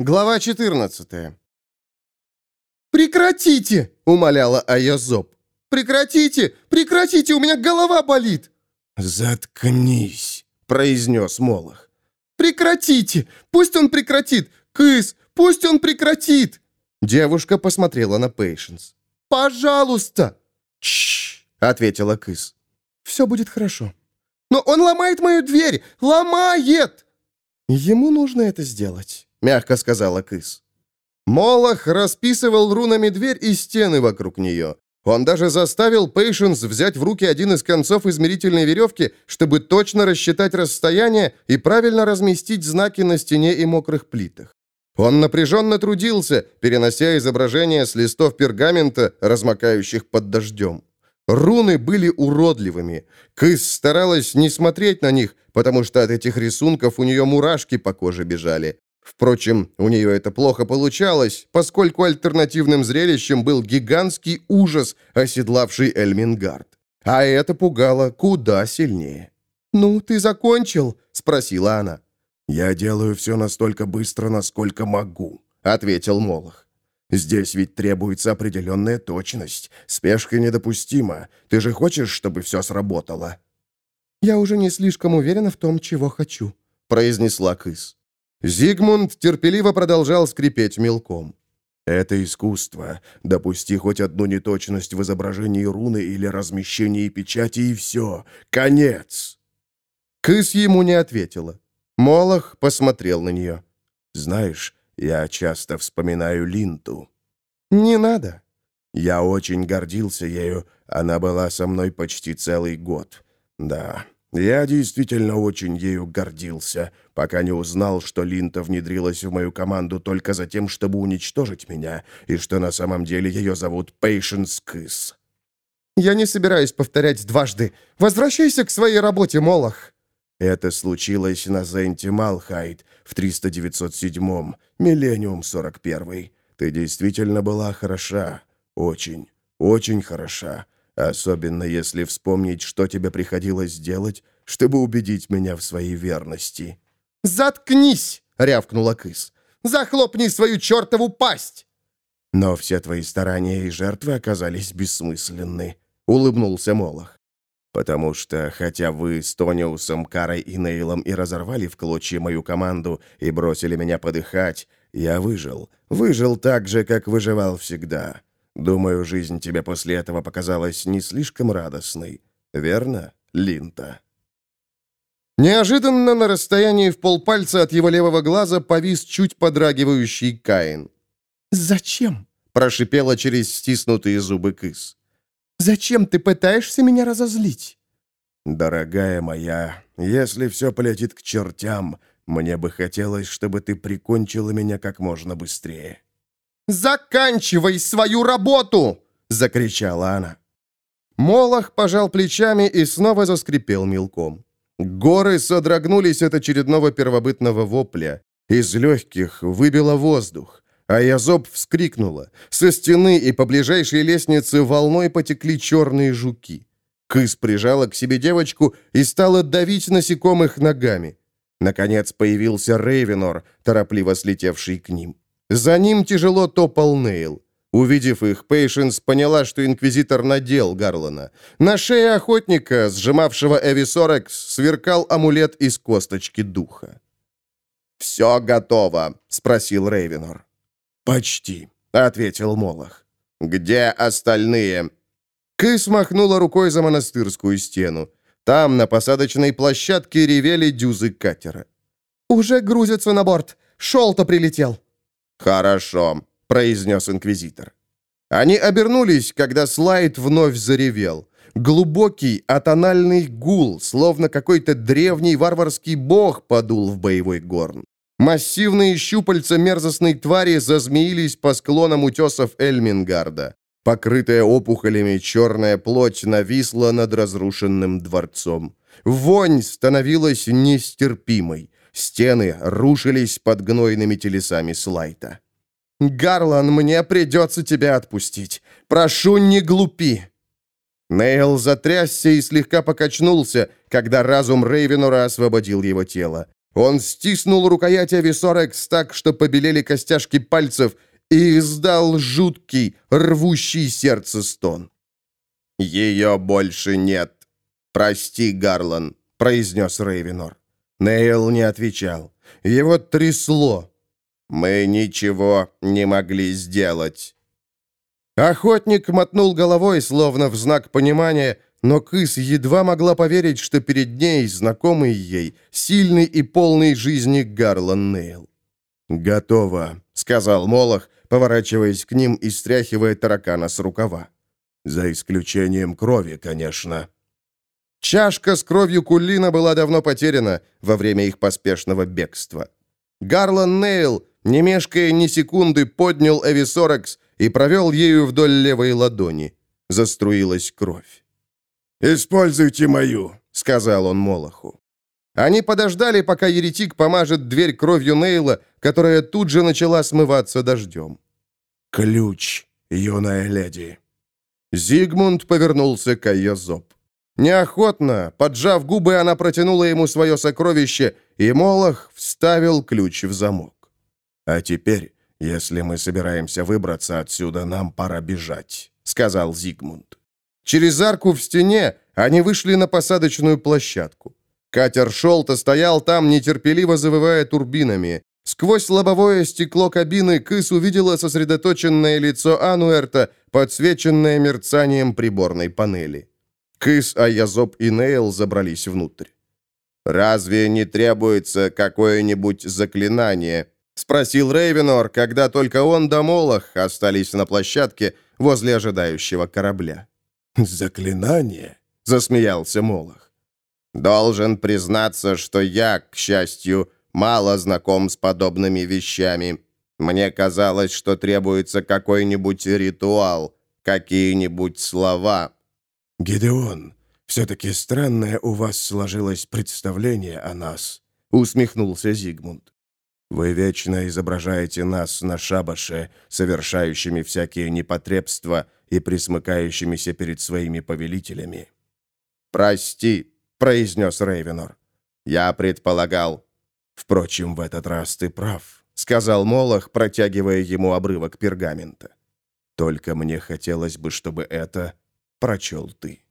Глава 14 «Прекратите!» — умоляла Айозоб. «Прекратите! Прекратите! У меня голова болит!» «Заткнись!» — произнес Молох. «Прекратите! Пусть он прекратит! Кыс, пусть он прекратит!» Девушка посмотрела на Пейшенс. «Пожалуйста!» «Чш!» — ответила Кыс. «Все будет хорошо». «Но он ломает мою дверь! Ломает!» «Ему нужно это сделать», — мягко сказала Кыс. Молох расписывал рунами дверь и стены вокруг нее. Он даже заставил Пейшенс взять в руки один из концов измерительной веревки, чтобы точно рассчитать расстояние и правильно разместить знаки на стене и мокрых плитах. Он напряженно трудился, перенося изображения с листов пергамента, размокающих под дождем. Руны были уродливыми. Кыс старалась не смотреть на них, потому что от этих рисунков у нее мурашки по коже бежали. Впрочем, у нее это плохо получалось, поскольку альтернативным зрелищем был гигантский ужас, оседлавший Эльмингард. А это пугало куда сильнее. «Ну, ты закончил?» — спросила она. «Я делаю все настолько быстро, насколько могу», — ответил Молох. «Здесь ведь требуется определенная точность. Спешка недопустима. Ты же хочешь, чтобы все сработало?» «Я уже не слишком уверена в том, чего хочу», — произнесла Кыс. Зигмунд терпеливо продолжал скрипеть мелком. «Это искусство. Допусти хоть одну неточность в изображении руны или размещении печати, и все. Конец!» Кыс ему не ответила. Молох посмотрел на нее. «Знаешь, я часто вспоминаю Линту». «Не надо». «Я очень гордился ею. Она была со мной почти целый год. Да, я действительно очень ею гордился, пока не узнал, что Линта внедрилась в мою команду только за тем, чтобы уничтожить меня, и что на самом деле ее зовут Пейшенс Кыс». «Я не собираюсь повторять дважды. Возвращайся к своей работе, Молох». Это случилось на Зенте Малхайт в 309-м, Миллениум 41. Ты действительно была хороша. Очень, очень хороша. Особенно если вспомнить, что тебе приходилось делать, чтобы убедить меня в своей верности». «Заткнись!» — рявкнула Кыс. «Захлопни свою чертову пасть!» «Но все твои старания и жертвы оказались бессмысленны», — улыбнулся Молох. Потому что, хотя вы с Тониусом, Карой и Нейлом и разорвали в клочья мою команду и бросили меня подыхать, я выжил. Выжил так же, как выживал всегда. Думаю, жизнь тебе после этого показалась не слишком радостной. Верно, Линта?» Неожиданно на расстоянии в полпальца от его левого глаза повис чуть подрагивающий Каин. «Зачем?» – прошипела через стиснутые зубы Кыс. Зачем ты пытаешься меня разозлить?» «Дорогая моя, если все полетит к чертям, мне бы хотелось, чтобы ты прикончила меня как можно быстрее». «Заканчивай свою работу!» — закричала она. Молох пожал плечами и снова заскрипел мелком. Горы содрогнулись от очередного первобытного вопля. Из легких выбило воздух. А Язоб вскрикнула. Со стены и по ближайшей лестнице волной потекли черные жуки. Кыс прижала к себе девочку и стала давить насекомых ногами. Наконец появился Рейвенор, торопливо слетевший к ним. За ним тяжело топал Нейл. Увидев их, Пейшенс поняла, что инквизитор надел Гарлана. На шее охотника, сжимавшего Эвисорекс, сверкал амулет из косточки духа. «Все готово?» — спросил Рейвенор. «Почти», — ответил Молох. «Где остальные?» Кыс махнула рукой за монастырскую стену. Там, на посадочной площадке, ревели дюзы катера. «Уже грузятся на борт. Шел-то прилетел». «Хорошо», — произнес инквизитор. Они обернулись, когда слайд вновь заревел. Глубокий, атональный гул, словно какой-то древний варварский бог подул в боевой горн. Массивные щупальца мерзостной твари зазмеились по склонам утесов Эльмингарда. Покрытая опухолями черная плоть нависла над разрушенным дворцом. Вонь становилась нестерпимой. Стены рушились под гнойными телесами Слайта. «Гарлан, мне придется тебя отпустить. Прошу, не глупи!» Нейл затрясся и слегка покачнулся, когда разум Рейвенора освободил его тело. Он стиснул рукоять Ависорекс так, что побелели костяшки пальцев, и издал жуткий, рвущий сердце стон. «Ее больше нет. Прости, Гарлан», — произнес Рейвенор. Нейл не отвечал. Его трясло. «Мы ничего не могли сделать». Охотник мотнул головой, словно в знак понимания, но Кыс едва могла поверить, что перед ней знакомый ей, сильный и полный жизни Гарлан Нейл. «Готово», — сказал Молох, поворачиваясь к ним и стряхивая таракана с рукава. «За исключением крови, конечно». Чашка с кровью Кулина была давно потеряна во время их поспешного бегства. Гарлан Нейл, не мешкая ни секунды, поднял Эвисорекс и провел ею вдоль левой ладони. Заструилась кровь. «Используйте мою», — сказал он Молоху. Они подождали, пока еретик помажет дверь кровью Нейла, которая тут же начала смываться дождем. «Ключ, юная леди». Зигмунд повернулся к Айозоп. Неохотно, поджав губы, она протянула ему свое сокровище, и Молох вставил ключ в замок. «А теперь, если мы собираемся выбраться отсюда, нам пора бежать», — сказал Зигмунд. Через арку в стене они вышли на посадочную площадку. Катер Шолта стоял там, нетерпеливо завывая турбинами. Сквозь лобовое стекло кабины Кыс увидела сосредоточенное лицо Ануэрта, подсвеченное мерцанием приборной панели. Кыс, Аязоп и Нейл забрались внутрь. «Разве не требуется какое-нибудь заклинание?» — спросил Рейвенор, когда только он да Молох остались на площадке возле ожидающего корабля. «Заклинание?» — засмеялся Молох. «Должен признаться, что я, к счастью, мало знаком с подобными вещами. Мне казалось, что требуется какой-нибудь ритуал, какие-нибудь слова». «Гидеон, все-таки странное у вас сложилось представление о нас», — усмехнулся Зигмунд. «Вы вечно изображаете нас на шабаше, совершающими всякие непотребства и присмыкающимися перед своими повелителями». «Прости», — произнес Рейвенор. «Я предполагал». «Впрочем, в этот раз ты прав», — сказал Молох, протягивая ему обрывок пергамента. «Только мне хотелось бы, чтобы это прочел ты».